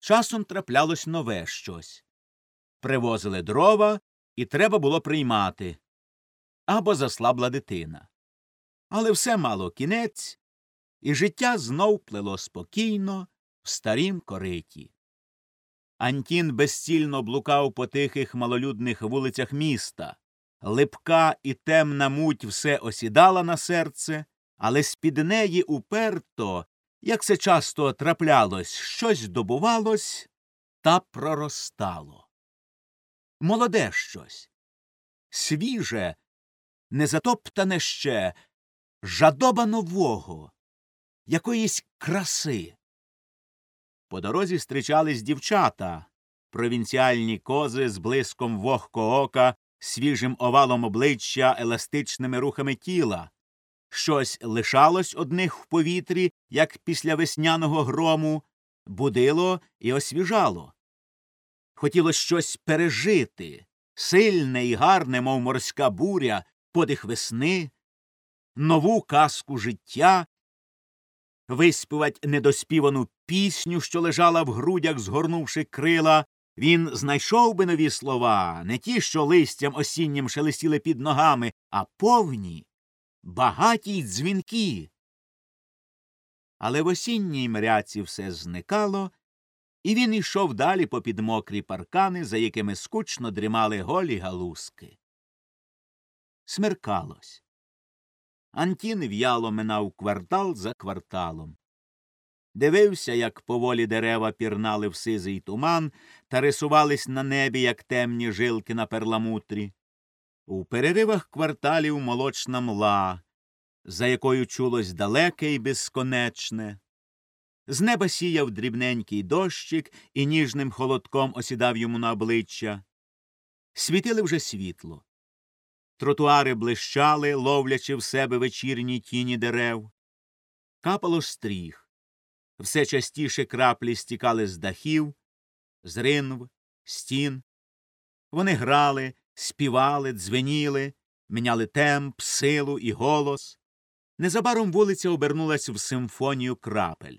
Часом траплялось нове щось. Привозили дрова, і треба було приймати або заслабла дитина. Але все мало кінець, і життя знов плело спокійно в старім кориті. Антін безцільно блукав по тихих малолюдних вулицях міста. Липка і темна муть все осідала на серце, але з під неї уперто, як це часто траплялось, щось добувалось та проростало. Молоде щось, свіже, незатоптане ще, жадоба нового, якоїсь краси. По дорозі зустрічались дівчата, провінціальні кози з блиском вогкого ока, свіжим овалом обличчя, еластичними рухами тіла. Щось лишалось одних в повітрі, як після весняного грому, будило і освіжало. Хотілось щось пережити, сильне і гарне, мов морська буря, подих весни, нову казку життя, виспівать недоспівану пісню, що лежала в грудях, згорнувши крила, він знайшов би нові слова, не ті, що листям осіннім шелестіли під ногами, а повні, багаті й дзвінки. Але в осінній мряці все зникало, і він йшов далі попід мокрі паркани, за якими скучно дрімали голі галузки. Смеркалось. Антін в'яло минав квартал за кварталом. Дивився, як поволі дерева пірнали в сизий туман та рисувались на небі, як темні жилки на перламутрі. У переривах кварталів молочна мла, за якою чулось далеке і безконечне. З неба сіяв дрібненький дощик і ніжним холодком осідав йому на обличчя. Світили вже світло. Тротуари блищали, ловлячи в себе вечірні тіні дерев. Капало стріх. Все частіше краплі стікали з дахів, з ринв, стін. Вони грали, співали, дзвеніли, міняли темп, силу і голос. Незабаром вулиця обернулась в симфонію крапель.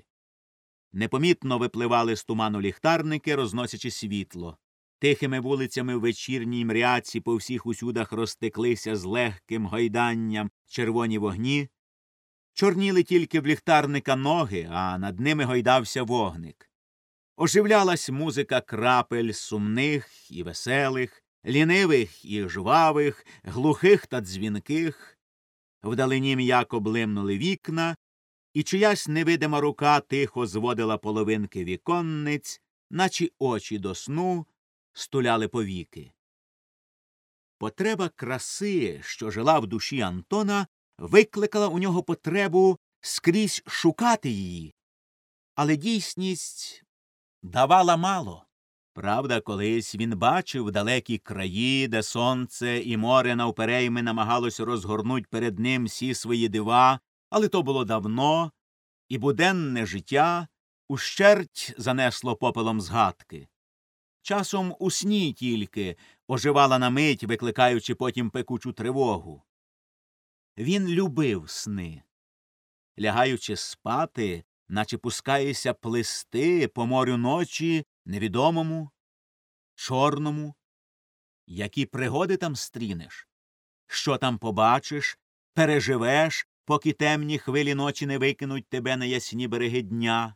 Непомітно випливали з туману ліхтарники, розносячи світло. Тихими вулицями в вечірній мряці по всіх усюдах розтеклися з легким гойданням червоні вогні. Чорніли тільки в ліхтарника ноги, а над ними гойдався вогник. Оживлялась музика крапель сумних і веселих, лінивих і жвавих, глухих та дзвінких. Вдалині м'яко блимнули вікна, і чиясь невидима рука тихо зводила половинки віконниць, наче очі до сну стуляли повіки. Потреба краси, що жила в душі Антона, викликала у нього потребу скрізь шукати її, але дійсність давала мало. Правда, колись він бачив далекі краї, де сонце і море навперейми намагалось розгорнуть перед ним всі свої дива, але то було давно, і буденне життя ущерть занесло попелом згадки. Часом у сні тільки оживала на мить, викликаючи потім пекучу тривогу. Він любив сни. Лягаючи спати, наче пускаєшся плисти по морю ночі невідомому, чорному. Які пригоди там стрінеш? Що там побачиш, переживеш, поки темні хвилі ночі не викинуть тебе на ясні береги дня?